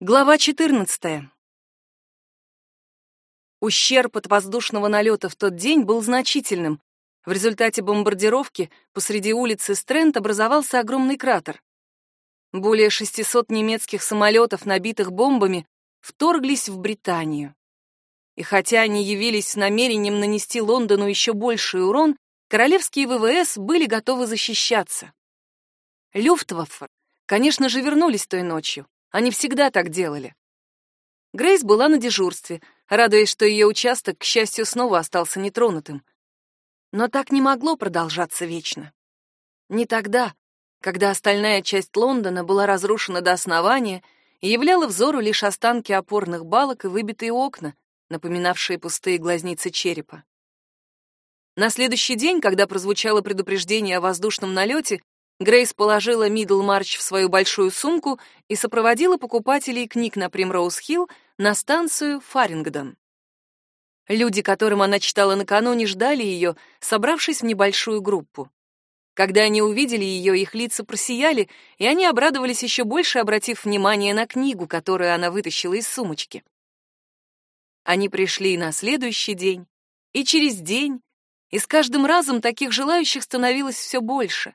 Глава 14. Ущерб от воздушного налета в тот день был значительным. В результате бомбардировки посреди улицы Стрэнд образовался огромный кратер. Более 600 немецких самолетов, набитых бомбами, вторглись в Британию. И хотя они явились с намерением нанести Лондону еще больший урон, королевские ВВС были готовы защищаться. Люфтваффе, конечно же, вернулись той ночью. Они всегда так делали. Грейс была на дежурстве, радуясь, что ее участок, к счастью, снова остался нетронутым. Но так не могло продолжаться вечно. Не тогда, когда остальная часть Лондона была разрушена до основания и являла взору лишь останки опорных балок и выбитые окна, напоминавшие пустые глазницы черепа. На следующий день, когда прозвучало предупреждение о воздушном налете, Грейс положила Мидлмарч в свою большую сумку и сопроводила покупателей книг на Примроуз-Хилл на станцию Фарингдон. Люди, которым она читала накануне, ждали ее, собравшись в небольшую группу. Когда они увидели ее, их лица просияли, и они обрадовались еще больше, обратив внимание на книгу, которую она вытащила из сумочки. Они пришли и на следующий день, и через день, и с каждым разом таких желающих становилось все больше.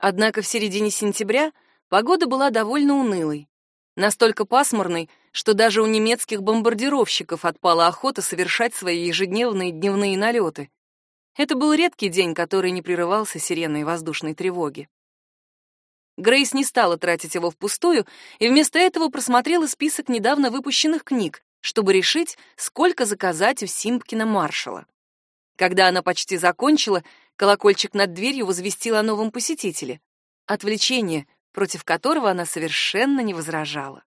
Однако в середине сентября погода была довольно унылой. Настолько пасмурной, что даже у немецких бомбардировщиков отпала охота совершать свои ежедневные дневные налеты. Это был редкий день, который не прерывался сиреной воздушной тревоги. Грейс не стала тратить его впустую и вместо этого просмотрела список недавно выпущенных книг, чтобы решить, сколько заказать у Симпкина маршала. Когда она почти закончила, Колокольчик над дверью возвестил о новом посетителе. Отвлечение, против которого она совершенно не возражала.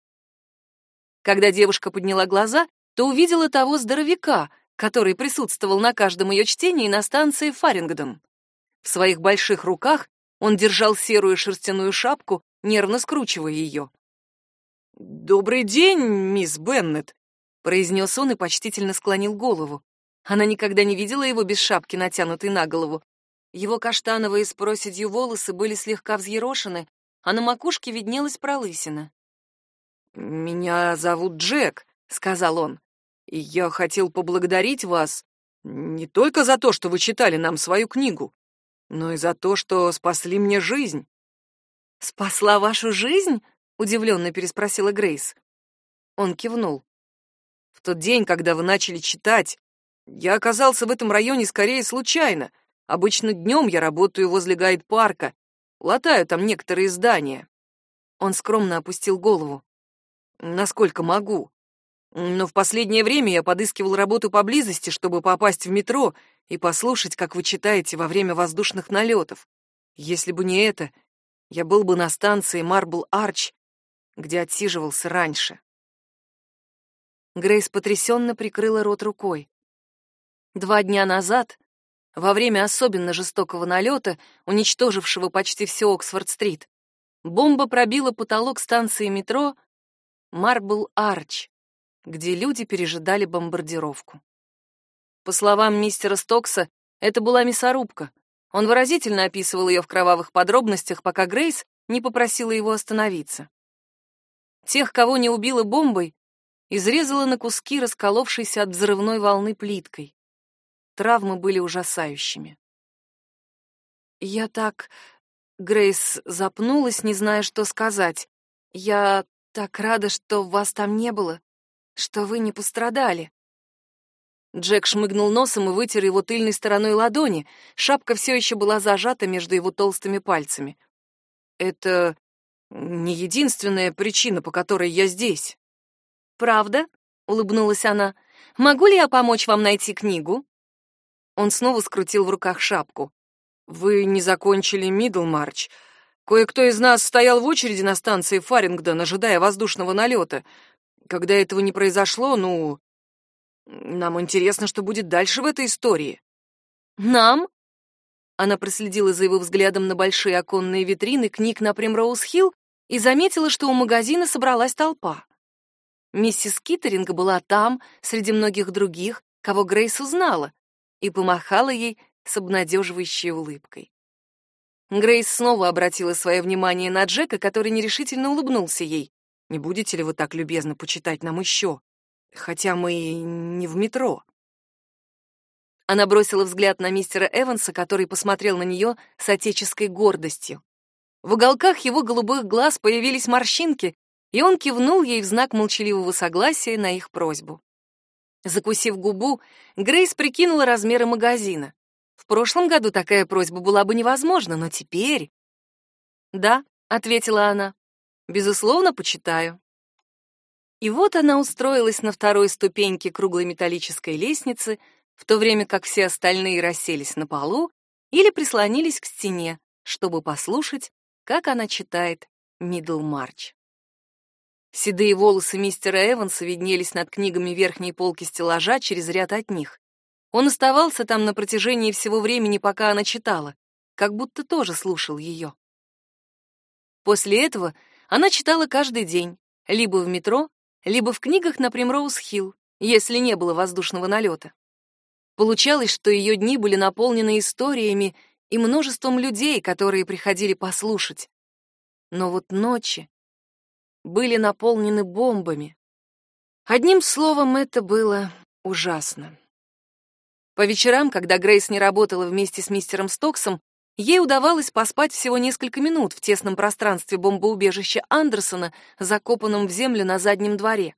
Когда девушка подняла глаза, то увидела того здоровяка, который присутствовал на каждом ее чтении на станции Фарингдон. В своих больших руках он держал серую шерстяную шапку, нервно скручивая ее. «Добрый день, мисс Беннет», — произнес он и почтительно склонил голову. Она никогда не видела его без шапки, натянутой на голову, его каштановые с проседью волосы были слегка взъерошены, а на макушке виднелась пролысина. «Меня зовут Джек», — сказал он, — «и я хотел поблагодарить вас не только за то, что вы читали нам свою книгу, но и за то, что спасли мне жизнь». «Спасла вашу жизнь?» — удивленно переспросила Грейс. Он кивнул. «В тот день, когда вы начали читать, я оказался в этом районе скорее случайно — Обычно днем я работаю возле гайд-парка, латаю там некоторые здания. Он скромно опустил голову. Насколько могу. Но в последнее время я подыскивал работу поблизости, чтобы попасть в метро и послушать, как вы читаете во время воздушных налетов. Если бы не это, я был бы на станции Марбл Арч, где отсиживался раньше. Грейс потрясенно прикрыла рот рукой. Два дня назад во время особенно жестокого налета, уничтожившего почти все Оксфорд-стрит, бомба пробила потолок станции метро Марбл Арч, где люди пережидали бомбардировку. По словам мистера Стокса, это была мясорубка. Он выразительно описывал ее в кровавых подробностях, пока Грейс не попросила его остановиться. Тех, кого не убила бомбой, изрезала на куски расколовшейся от взрывной волны плиткой. Травмы были ужасающими. Я так... Грейс запнулась, не зная, что сказать. Я так рада, что вас там не было, что вы не пострадали. Джек шмыгнул носом и вытер его тыльной стороной ладони. Шапка все еще была зажата между его толстыми пальцами. Это не единственная причина, по которой я здесь. Правда? улыбнулась она. Могу ли я помочь вам найти книгу? Он снова скрутил в руках шапку. «Вы не закончили Мидлмарч. Кое-кто из нас стоял в очереди на станции Фарингдон, ожидая воздушного налета. Когда этого не произошло, ну... Нам интересно, что будет дальше в этой истории». «Нам?» Она проследила за его взглядом на большие оконные витрины книг на Примроуз-Хилл и заметила, что у магазина собралась толпа. Миссис Киттеринг была там, среди многих других, кого Грейс узнала, и помахала ей с обнадеживающей улыбкой. Грейс снова обратила свое внимание на Джека, который нерешительно улыбнулся ей. Не будете ли вы так любезно почитать нам еще? Хотя мы не в метро». Она бросила взгляд на мистера Эванса, который посмотрел на нее с отеческой гордостью. В уголках его голубых глаз появились морщинки, и он кивнул ей в знак молчаливого согласия на их просьбу. Закусив губу, Грейс прикинула размеры магазина. В прошлом году такая просьба была бы невозможна, но теперь... «Да», — ответила она, — «безусловно, почитаю». И вот она устроилась на второй ступеньке круглой металлической лестницы, в то время как все остальные расселись на полу или прислонились к стене, чтобы послушать, как она читает «Миддлмарч». Седые волосы мистера Эванса виднелись над книгами верхней полки стеллажа через ряд от них. Он оставался там на протяжении всего времени, пока она читала, как будто тоже слушал ее. После этого она читала каждый день, либо в метро, либо в книгах на Примроуз-Хилл, если не было воздушного налета. Получалось, что ее дни были наполнены историями и множеством людей, которые приходили послушать. Но вот ночи были наполнены бомбами. Одним словом, это было ужасно. По вечерам, когда Грейс не работала вместе с мистером Стоксом, ей удавалось поспать всего несколько минут в тесном пространстве бомбоубежища Андерсона, закопанном в землю на заднем дворе.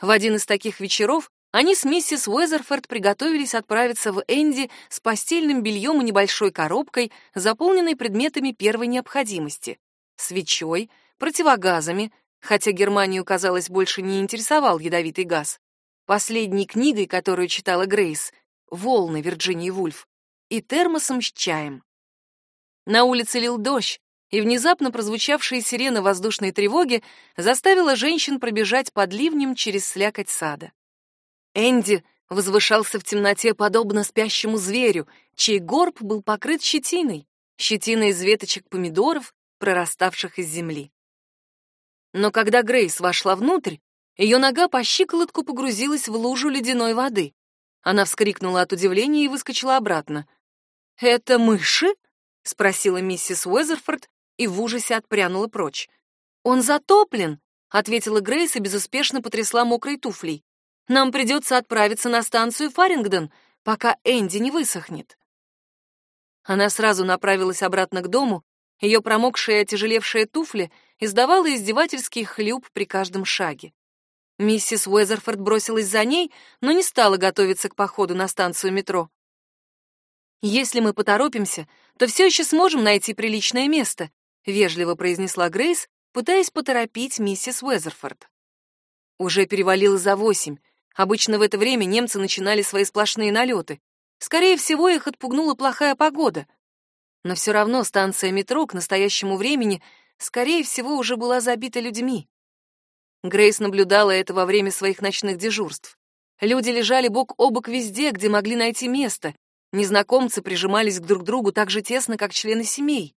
В один из таких вечеров они с миссис Уэзерфорд приготовились отправиться в Энди с постельным бельем и небольшой коробкой, заполненной предметами первой необходимости — свечой, противогазами, хотя Германию, казалось, больше не интересовал ядовитый газ, последней книгой, которую читала Грейс, «Волны» Вирджинии Вульф, и термосом с чаем. На улице лил дождь, и внезапно прозвучавшая сирена воздушной тревоги заставила женщин пробежать под ливнем через слякоть сада. Энди возвышался в темноте подобно спящему зверю, чей горб был покрыт щетиной, щетиной из веточек помидоров, прораставших из земли. Но когда Грейс вошла внутрь, ее нога по щиколотку погрузилась в лужу ледяной воды. Она вскрикнула от удивления и выскочила обратно. «Это мыши?» — спросила миссис Уэзерфорд и в ужасе отпрянула прочь. «Он затоплен», — ответила Грейс и безуспешно потрясла мокрой туфлей. «Нам придется отправиться на станцию Фарингдон, пока Энди не высохнет». Она сразу направилась обратно к дому, ее промокшая и отяжелевшая туфля издавала издевательский хлюп при каждом шаге. Миссис Уэзерфорд бросилась за ней, но не стала готовиться к походу на станцию метро. «Если мы поторопимся, то все еще сможем найти приличное место», вежливо произнесла Грейс, пытаясь поторопить миссис Уэзерфорд. Уже перевалило за восемь. Обычно в это время немцы начинали свои сплошные налеты. Скорее всего, их отпугнула плохая погода. Но все равно станция метро к настоящему времени, скорее всего, уже была забита людьми. Грейс наблюдала это во время своих ночных дежурств. Люди лежали бок о бок везде, где могли найти место. Незнакомцы прижимались к друг другу так же тесно, как члены семей.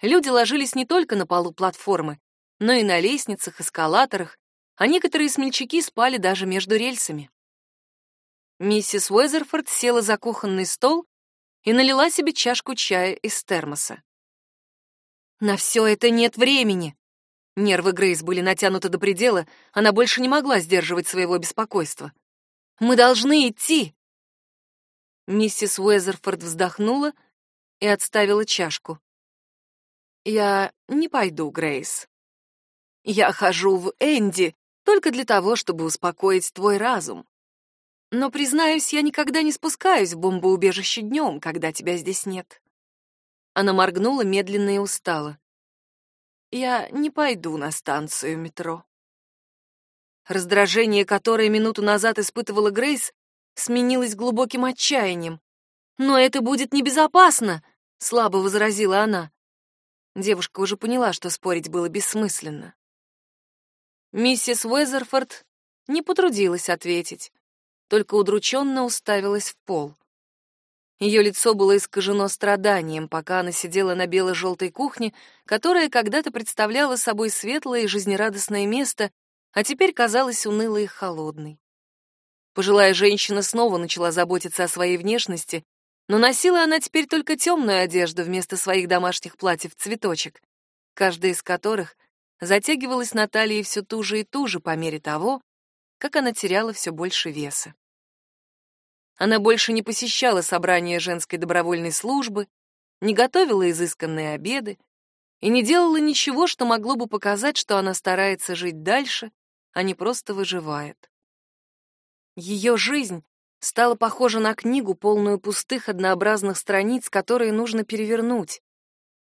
Люди ложились не только на полу платформы, но и на лестницах, эскалаторах, а некоторые смельчаки спали даже между рельсами. Миссис Уэзерфорд села за кухонный стол и налила себе чашку чая из термоса. «На все это нет времени!» Нервы Грейс были натянуты до предела, она больше не могла сдерживать своего беспокойства. «Мы должны идти!» Миссис Уэзерфорд вздохнула и отставила чашку. «Я не пойду, Грейс. Я хожу в Энди только для того, чтобы успокоить твой разум. Но, признаюсь, я никогда не спускаюсь в бомбоубежище днем, когда тебя здесь нет». Она моргнула медленно и устало. Я не пойду на станцию метро. Раздражение, которое минуту назад испытывала Грейс, сменилось глубоким отчаянием. «Но это будет небезопасно!» — слабо возразила она. Девушка уже поняла, что спорить было бессмысленно. Миссис Уэзерфорд не потрудилась ответить, только удрученно уставилась в пол. Ее лицо было искажено страданием, пока она сидела на бело-желтой кухне, которая когда-то представляла собой светлое и жизнерадостное место, а теперь казалась унылой и холодной. Пожилая женщина снова начала заботиться о своей внешности, но носила она теперь только темную одежду вместо своих домашних платьев-цветочек, каждая из которых затягивалась на талии все туже и туже по мере того, как она теряла все больше веса. Она больше не посещала собрания женской добровольной службы, не готовила изысканные обеды и не делала ничего, что могло бы показать, что она старается жить дальше, а не просто выживает. Ее жизнь стала похожа на книгу, полную пустых однообразных страниц, которые нужно перевернуть.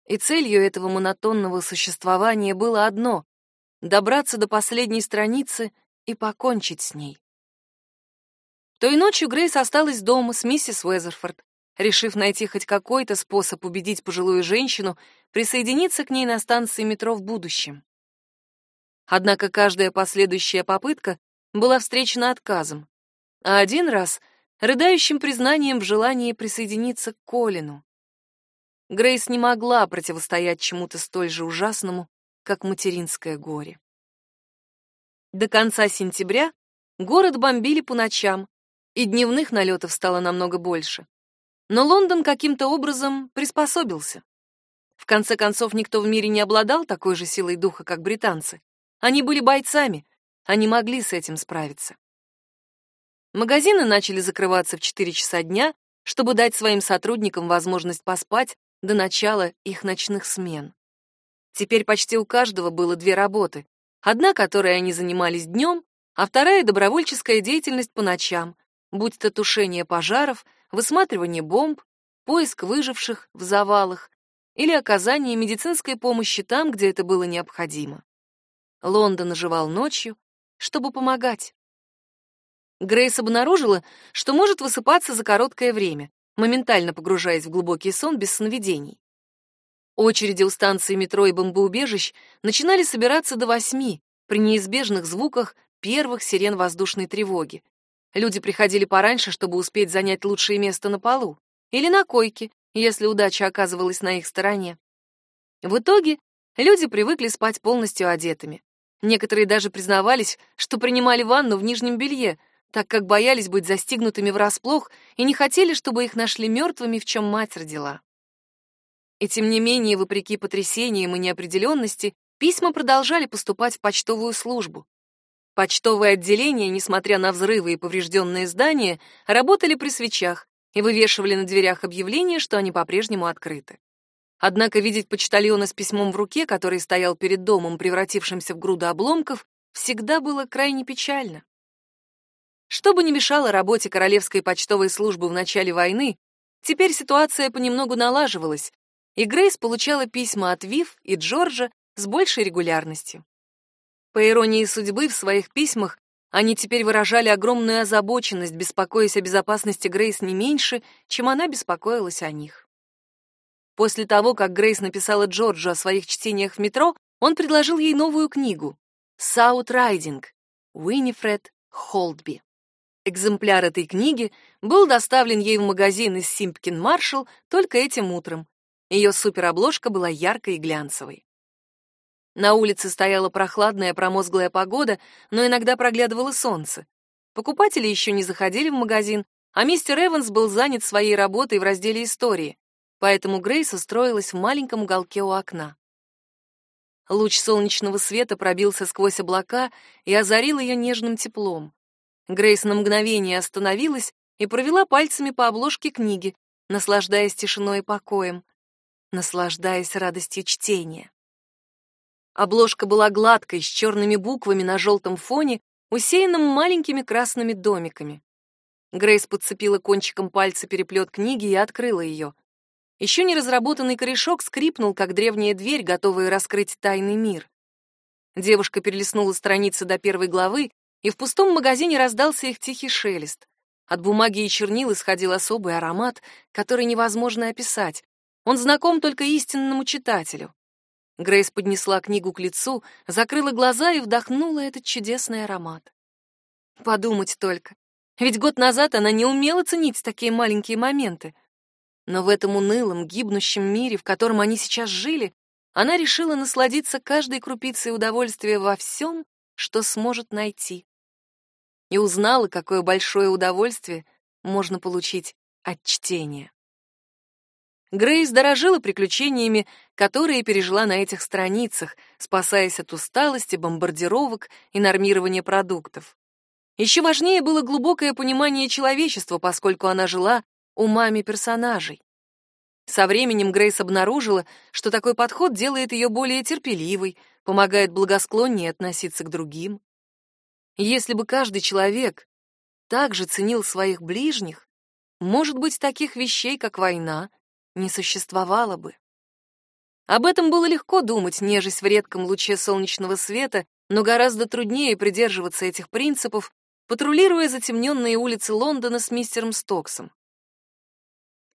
И целью этого монотонного существования было одно — добраться до последней страницы и покончить с ней. Той ночью Грейс осталась дома с миссис Уэзерфорд, решив найти хоть какой-то способ убедить пожилую женщину присоединиться к ней на станции метро в будущем. Однако каждая последующая попытка была встречена отказом, а один раз — рыдающим признанием в желании присоединиться к Колину. Грейс не могла противостоять чему-то столь же ужасному, как материнское горе. До конца сентября город бомбили по ночам, и дневных налетов стало намного больше. Но Лондон каким-то образом приспособился. В конце концов, никто в мире не обладал такой же силой духа, как британцы. Они были бойцами, они могли с этим справиться. Магазины начали закрываться в 4 часа дня, чтобы дать своим сотрудникам возможность поспать до начала их ночных смен. Теперь почти у каждого было две работы. Одна, которой они занимались днем, а вторая — добровольческая деятельность по ночам, будь то тушение пожаров, высматривание бомб, поиск выживших в завалах или оказание медицинской помощи там, где это было необходимо. Лондон оживал ночью, чтобы помогать. Грейс обнаружила, что может высыпаться за короткое время, моментально погружаясь в глубокий сон без сновидений. Очереди у станции метро и бомбоубежищ начинали собираться до восьми при неизбежных звуках первых сирен воздушной тревоги. Люди приходили пораньше, чтобы успеть занять лучшее место на полу или на койке, если удача оказывалась на их стороне. В итоге люди привыкли спать полностью одетыми. Некоторые даже признавались, что принимали ванну в нижнем белье, так как боялись быть застигнутыми врасплох и не хотели, чтобы их нашли мертвыми, в чем мать родила. И тем не менее, вопреки потрясениям и неопределенности, письма продолжали поступать в почтовую службу. Почтовые отделения, несмотря на взрывы и поврежденные здания, работали при свечах и вывешивали на дверях объявления, что они по-прежнему открыты. Однако видеть почтальона с письмом в руке, который стоял перед домом, превратившимся в груду обломков, всегда было крайне печально. Что бы ни мешало работе Королевской почтовой службы в начале войны, теперь ситуация понемногу налаживалась, и Грейс получала письма от Вив и Джорджа с большей регулярностью. По иронии судьбы, в своих письмах они теперь выражали огромную озабоченность, беспокоясь о безопасности Грейс не меньше, чем она беспокоилась о них. После того, как Грейс написала Джорджу о своих чтениях в метро, он предложил ей новую книгу «Саут Райдинг» Уинифред Холдби. Экземпляр этой книги был доставлен ей в магазин из Симпкин Маршалл только этим утром. Ее суперобложка была яркой и глянцевой. На улице стояла прохладная промозглая погода, но иногда проглядывало солнце. Покупатели еще не заходили в магазин, а мистер Эванс был занят своей работой в разделе истории, поэтому Грейс устроилась в маленьком уголке у окна. Луч солнечного света пробился сквозь облака и озарил ее нежным теплом. Грейс на мгновение остановилась и провела пальцами по обложке книги, наслаждаясь тишиной и покоем, наслаждаясь радостью чтения. Обложка была гладкой, с черными буквами на желтом фоне, усеянным маленькими красными домиками. Грейс подцепила кончиком пальца переплет книги и открыла ее. Еще не разработанный корешок скрипнул, как древняя дверь, готовая раскрыть тайный мир. Девушка перелистнула страницы до первой главы и в пустом магазине раздался их тихий шелест. От бумаги и чернил исходил особый аромат, который невозможно описать. Он знаком только истинному читателю. Грейс поднесла книгу к лицу, закрыла глаза и вдохнула этот чудесный аромат. Подумать только. Ведь год назад она не умела ценить такие маленькие моменты. Но в этом унылом, гибнущем мире, в котором они сейчас жили, она решила насладиться каждой крупицей удовольствия во всем, что сможет найти и узнала, какое большое удовольствие можно получить от чтения. Грейс дорожила приключениями, которые пережила на этих страницах, спасаясь от усталости, бомбардировок и нормирования продуктов. Еще важнее было глубокое понимание человечества, поскольку она жила умами персонажей. Со временем Грейс обнаружила, что такой подход делает ее более терпеливой, помогает благосклоннее относиться к другим. Если бы каждый человек также ценил своих ближних, может быть, таких вещей, как война, не существовало бы. Об этом было легко думать, нежесть в редком луче солнечного света, но гораздо труднее придерживаться этих принципов, патрулируя затемненные улицы Лондона с мистером Стоксом.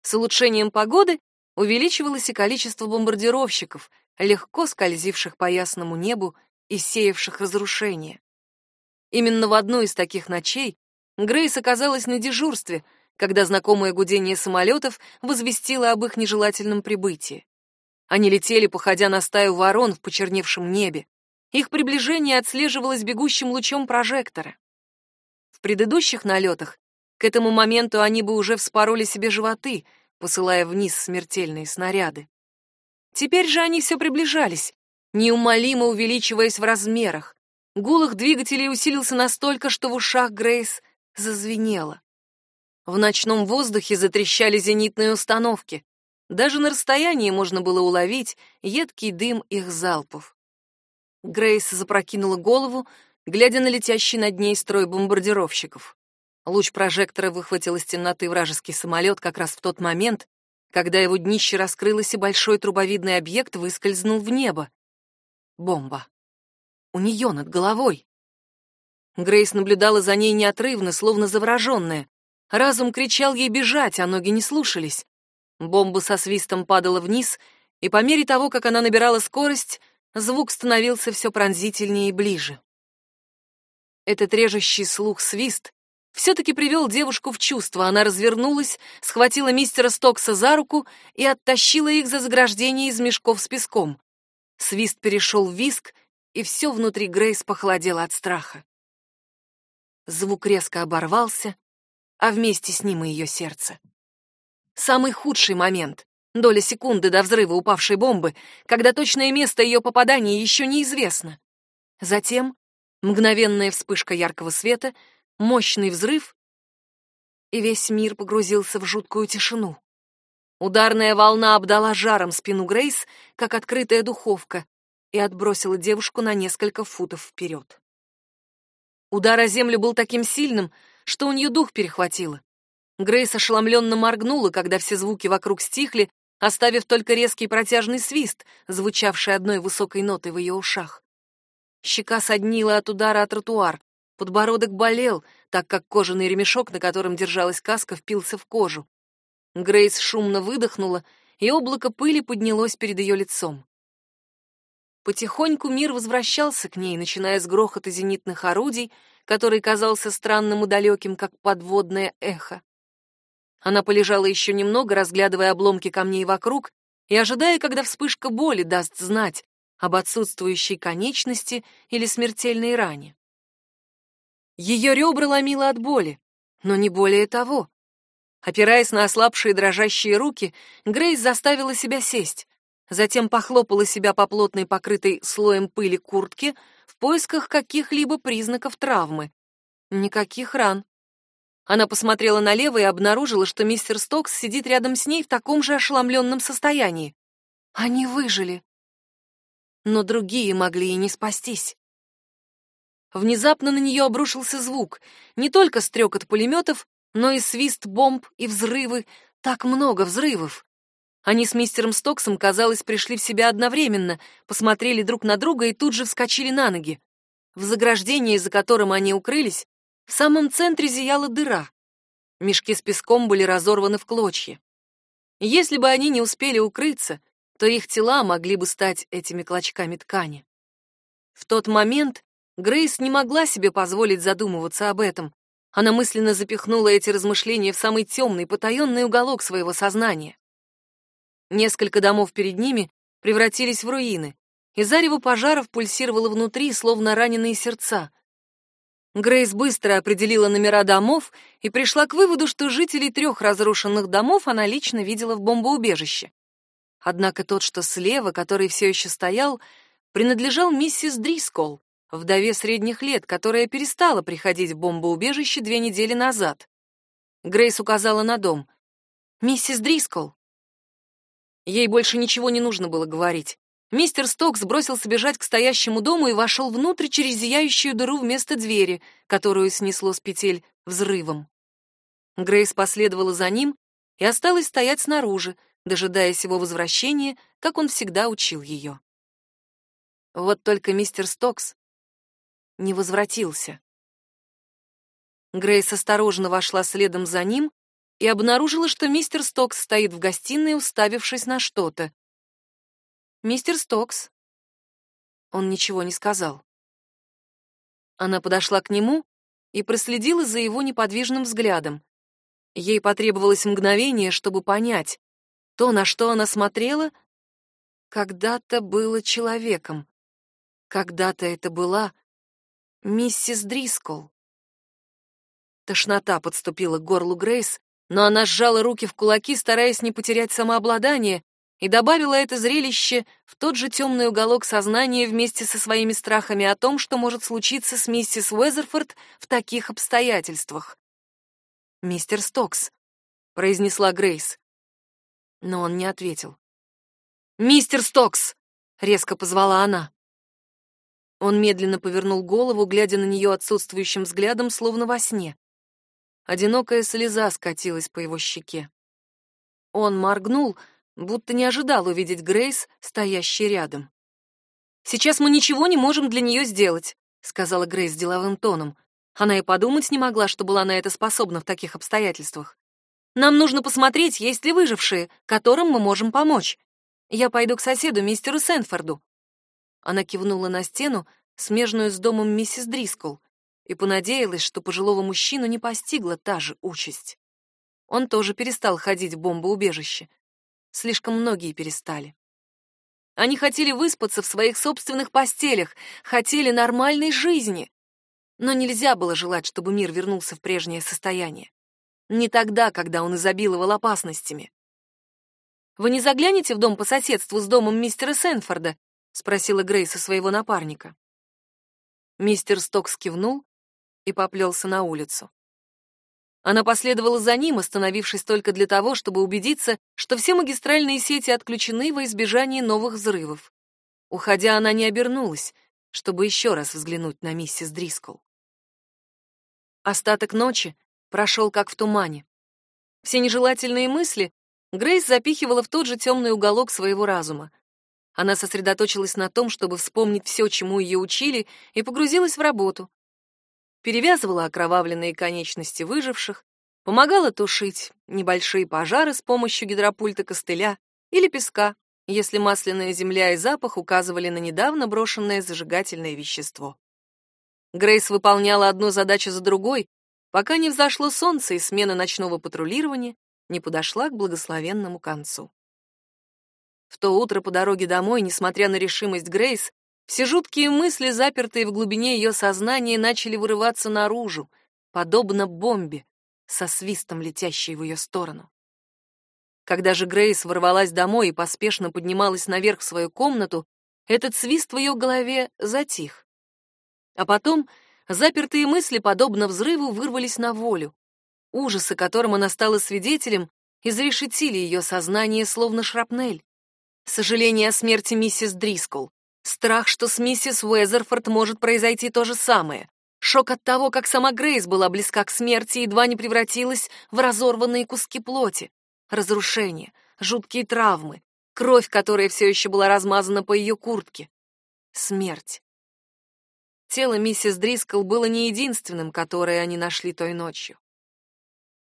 С улучшением погоды увеличивалось и количество бомбардировщиков, легко скользивших по ясному небу и сеявших разрушения. Именно в одну из таких ночей Грейс оказалась на дежурстве, когда знакомое гудение самолетов возвестило об их нежелательном прибытии. Они летели, походя на стаю ворон в почерневшем небе. Их приближение отслеживалось бегущим лучом прожектора. В предыдущих налетах к этому моменту они бы уже вспороли себе животы, посылая вниз смертельные снаряды. Теперь же они все приближались, неумолимо увеличиваясь в размерах. Гул их двигателей усилился настолько, что в ушах Грейс зазвенело. В ночном воздухе затрещали зенитные установки. Даже на расстоянии можно было уловить едкий дым их залпов. Грейс запрокинула голову, глядя на летящий над ней строй бомбардировщиков. Луч прожектора выхватил из темноты вражеский самолет как раз в тот момент, когда его днище раскрылось и большой трубовидный объект выскользнул в небо. Бомба. У нее над головой. Грейс наблюдала за ней неотрывно, словно завороженная. Разум кричал ей бежать, а ноги не слушались. Бомба со свистом падала вниз, и по мере того, как она набирала скорость, звук становился все пронзительнее и ближе. Этот режущий слух свист все-таки привел девушку в чувство. Она развернулась, схватила мистера Стокса за руку и оттащила их за заграждение из мешков с песком. Свист перешел в виск, и все внутри Грейс похолодело от страха. Звук резко оборвался, а вместе с ним и ее сердце. Самый худший момент, доля секунды до взрыва упавшей бомбы, когда точное место ее попадания еще неизвестно. Затем мгновенная вспышка яркого света, мощный взрыв, и весь мир погрузился в жуткую тишину. Ударная волна обдала жаром спину Грейс, как открытая духовка, и отбросила девушку на несколько футов вперед. Удар о землю был таким сильным, что у нее дух перехватило. Грейс ошеломленно моргнула, когда все звуки вокруг стихли, оставив только резкий протяжный свист, звучавший одной высокой нотой в ее ушах. Щека соднила от удара о тротуар, подбородок болел, так как кожаный ремешок, на котором держалась каска, впился в кожу. Грейс шумно выдохнула, и облако пыли поднялось перед ее лицом. Потихоньку мир возвращался к ней, начиная с грохота зенитных орудий, который казался странным и далеким, как подводное эхо. Она полежала еще немного, разглядывая обломки камней вокруг и ожидая, когда вспышка боли даст знать об отсутствующей конечности или смертельной ране. Ее ребра ломило от боли, но не более того. Опираясь на ослабшие дрожащие руки, Грейс заставила себя сесть затем похлопала себя по плотной покрытой слоем пыли куртке в поисках каких-либо признаков травмы. Никаких ран. Она посмотрела налево и обнаружила, что мистер Стокс сидит рядом с ней в таком же ошеломленном состоянии. Они выжили. Но другие могли и не спастись. Внезапно на нее обрушился звук. Не только стрекот пулеметов, но и свист бомб и взрывы. Так много взрывов. Они с мистером Стоксом, казалось, пришли в себя одновременно, посмотрели друг на друга и тут же вскочили на ноги. В заграждении, за которым они укрылись, в самом центре зияла дыра. Мешки с песком были разорваны в клочья. Если бы они не успели укрыться, то их тела могли бы стать этими клочками ткани. В тот момент Грейс не могла себе позволить задумываться об этом. Она мысленно запихнула эти размышления в самый темный, потаенный уголок своего сознания. Несколько домов перед ними превратились в руины, и зарево пожаров пульсировало внутри, словно раненые сердца. Грейс быстро определила номера домов и пришла к выводу, что жителей трех разрушенных домов она лично видела в бомбоубежище. Однако тот, что слева, который все еще стоял, принадлежал миссис Дрискол, вдове средних лет, которая перестала приходить в бомбоубежище две недели назад. Грейс указала на дом. «Миссис Дрискол». Ей больше ничего не нужно было говорить. Мистер Стокс бросился бежать к стоящему дому и вошел внутрь через зияющую дыру вместо двери, которую снесло с петель взрывом. Грейс последовала за ним и осталась стоять снаружи, дожидаясь его возвращения, как он всегда учил ее. Вот только мистер Стокс не возвратился. Грейс осторожно вошла следом за ним и обнаружила, что мистер Стокс стоит в гостиной, уставившись на что-то. «Мистер Стокс». Он ничего не сказал. Она подошла к нему и проследила за его неподвижным взглядом. Ей потребовалось мгновение, чтобы понять, то, на что она смотрела, когда-то было человеком. Когда-то это была миссис Дрискол. Тошнота подступила к горлу Грейс, но она сжала руки в кулаки, стараясь не потерять самообладание, и добавила это зрелище в тот же темный уголок сознания вместе со своими страхами о том, что может случиться с миссис Уэзерфорд в таких обстоятельствах. «Мистер Стокс», — произнесла Грейс. Но он не ответил. «Мистер Стокс!» — резко позвала она. Он медленно повернул голову, глядя на нее отсутствующим взглядом, словно во сне. Одинокая слеза скатилась по его щеке. Он моргнул, — будто не ожидал увидеть Грейс, стоящей рядом. «Сейчас мы ничего не можем для нее сделать», — сказала Грейс деловым тоном. Она и подумать не могла, что была на это способна в таких обстоятельствах. «Нам нужно посмотреть, есть ли выжившие, которым мы можем помочь. Я пойду к соседу, мистеру Сенфорду». Она кивнула на стену, смежную с домом миссис Дрискол, и понадеялась, что пожилого мужчину не постигла та же участь. Он тоже перестал ходить в бомбоубежище. Слишком многие перестали. Они хотели выспаться в своих собственных постелях, хотели нормальной жизни. Но нельзя было желать, чтобы мир вернулся в прежнее состояние. Не тогда, когда он изобиловал опасностями. «Вы не заглянете в дом по соседству с домом мистера Сенфорда?» — спросила Грейс у своего напарника. Мистер Стокс кивнул и поплелся на улицу. Она последовала за ним, остановившись только для того, чтобы убедиться, что все магистральные сети отключены во избежание новых взрывов. Уходя, она не обернулась, чтобы еще раз взглянуть на миссис Дрискол. Остаток ночи прошел как в тумане. Все нежелательные мысли Грейс запихивала в тот же темный уголок своего разума. Она сосредоточилась на том, чтобы вспомнить все, чему ее учили, и погрузилась в работу перевязывала окровавленные конечности выживших, помогала тушить небольшие пожары с помощью гидропульта костыля или песка, если масляная земля и запах указывали на недавно брошенное зажигательное вещество. Грейс выполняла одну задачу за другой, пока не взошло солнце и смена ночного патрулирования не подошла к благословенному концу. В то утро по дороге домой, несмотря на решимость Грейс, все жуткие мысли, запертые в глубине ее сознания, начали вырываться наружу, подобно бомбе, со свистом летящей в ее сторону. Когда же Грейс ворвалась домой и поспешно поднималась наверх в свою комнату, этот свист в ее голове затих. А потом запертые мысли, подобно взрыву, вырвались на волю. Ужасы, которым она стала свидетелем, изрешетили ее сознание, словно шрапнель. Сожаление о смерти миссис Дрискол, Страх, что с миссис Уэзерфорд может произойти то же самое. Шок от того, как сама Грейс была близка к смерти и едва не превратилась в разорванные куски плоти. Разрушение, жуткие травмы, кровь, которая все еще была размазана по ее куртке. Смерть. Тело миссис Дрискл было не единственным, которое они нашли той ночью.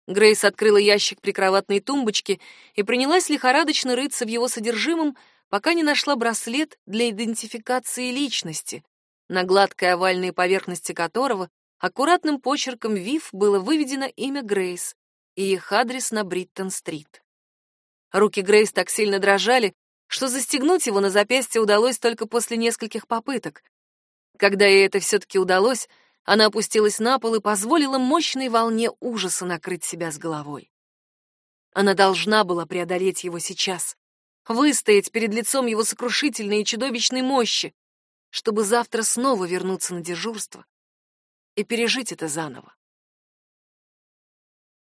Грейс открыла ящик прикроватной тумбочки и принялась лихорадочно рыться в его содержимом, пока не нашла браслет для идентификации личности, на гладкой овальной поверхности которого аккуратным почерком Вив было выведено имя Грейс и их адрес на Бриттон-стрит. Руки Грейс так сильно дрожали, что застегнуть его на запястье удалось только после нескольких попыток. Когда ей это все-таки удалось, Она опустилась на пол и позволила мощной волне ужаса накрыть себя с головой. Она должна была преодолеть его сейчас, выстоять перед лицом его сокрушительной и чудовищной мощи, чтобы завтра снова вернуться на дежурство и пережить это заново.